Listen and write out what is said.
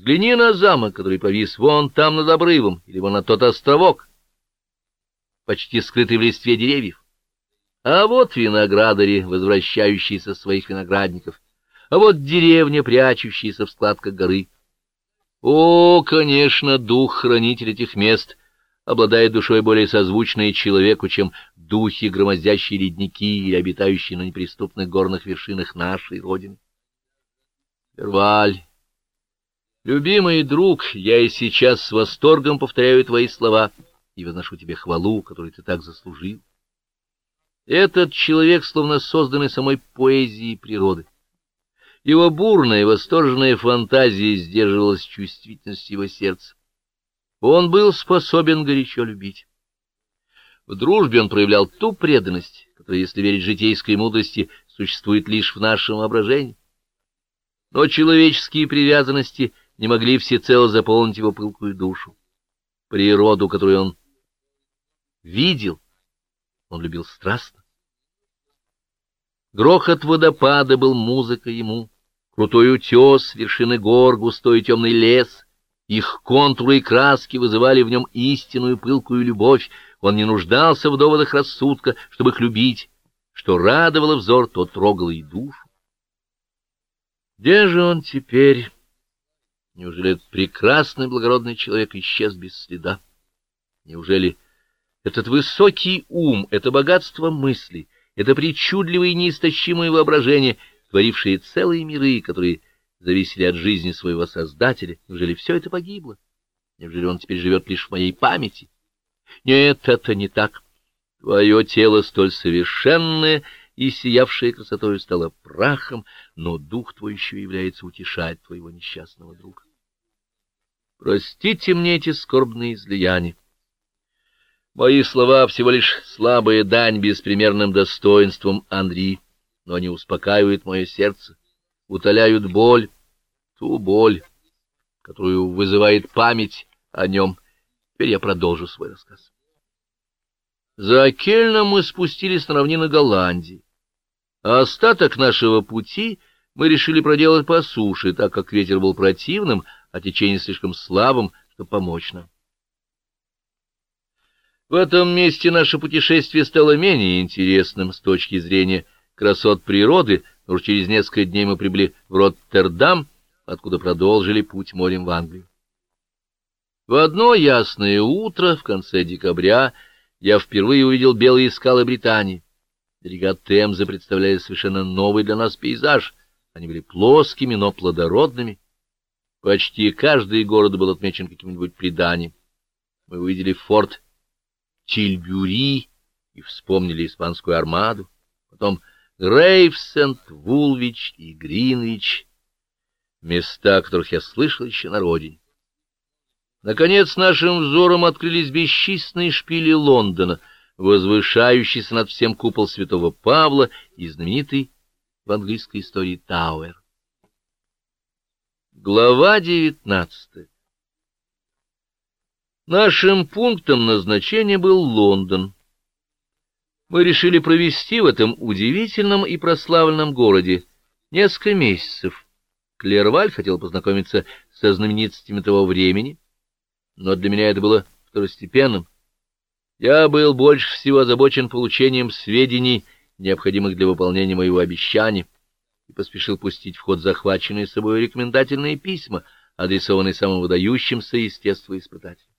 Взгляни на замок, который повис вон там над обрывом, или вон на тот островок, почти скрытый в листве деревьев. А вот виноградари, возвращающиеся с своих виноградников, а вот деревня, прячущаяся в складках горы. О, конечно, дух хранитель этих мест обладает душой более созвучной человеку, чем духи, громоздящие ледники и обитающие на неприступных горных вершинах нашей Родины. Эрваль, любимый друг, я и сейчас с восторгом повторяю твои слова и возношу тебе хвалу, которую ты так заслужил. Этот человек словно созданный самой поэзией природы. Его бурная, восторженная фантазия сдерживалась чувствительность его сердца. Он был способен горячо любить. В дружбе он проявлял ту преданность, которая, если верить житейской мудрости, существует лишь в нашем воображении. Но человеческие привязанности не могли всецело заполнить его пылкую душу. Природу, которую он видел, он любил страстно. Грохот водопада был музыкой ему, крутой утес, вершины гор, густой темный лес. Их контуры и краски вызывали в нем истинную пылкую любовь. Он не нуждался в доводах рассудка, чтобы их любить. Что радовало взор, то трогало и душу. Где же он теперь? Неужели этот прекрасный благородный человек исчез без следа? Неужели этот высокий ум, это богатство мыслей, это причудливое и неистощимое воображение, творившие целые миры, которые зависели от жизни своего Создателя, неужели все это погибло? Неужели он теперь живет лишь в моей памяти? Нет, это не так. Твое тело столь совершенное и сиявшее красотою стало прахом, но дух твой еще является утешать твоего несчастного друга. Простите мне эти скорбные излияния. Мои слова всего лишь слабая дань беспримерным достоинством Андрей, но они успокаивают мое сердце, утоляют боль, ту боль, которую вызывает память о нем. Теперь я продолжу свой рассказ. За Кельном мы спустились на равнины Голландии, а остаток нашего пути мы решили проделать по суше, так как ветер был противным, а течение слишком слабым, чтобы помочь нам. В этом месте наше путешествие стало менее интересным с точки зрения красот природы, но уж через несколько дней мы прибыли в Роттердам, откуда продолжили путь морем в Англию. В одно ясное утро в конце декабря я впервые увидел белые скалы Британии. Берега Темзы представляли совершенно новый для нас пейзаж. Они были плоскими, но плодородными. Почти каждый город был отмечен каким-нибудь преданием. Мы увидели форт Тильбюри и вспомнили испанскую армаду, потом Грейвсенд, Вулвич и Гринвич, места, о которых я слышал еще на родине. Наконец нашим взором открылись бесчисленные шпили Лондона, возвышающийся над всем купол святого Павла и знаменитый в английской истории Тауэр. Глава девятнадцатая Нашим пунктом назначения был Лондон. Мы решили провести в этом удивительном и прославленном городе несколько месяцев. Клерваль хотел познакомиться со знаменитостями того времени, но для меня это было второстепенным. Я был больше всего озабочен получением сведений, необходимых для выполнения моего обещания, и поспешил пустить в ход захваченные с собой рекомендательные письма, адресованные самым выдающимся естествоиспытателям.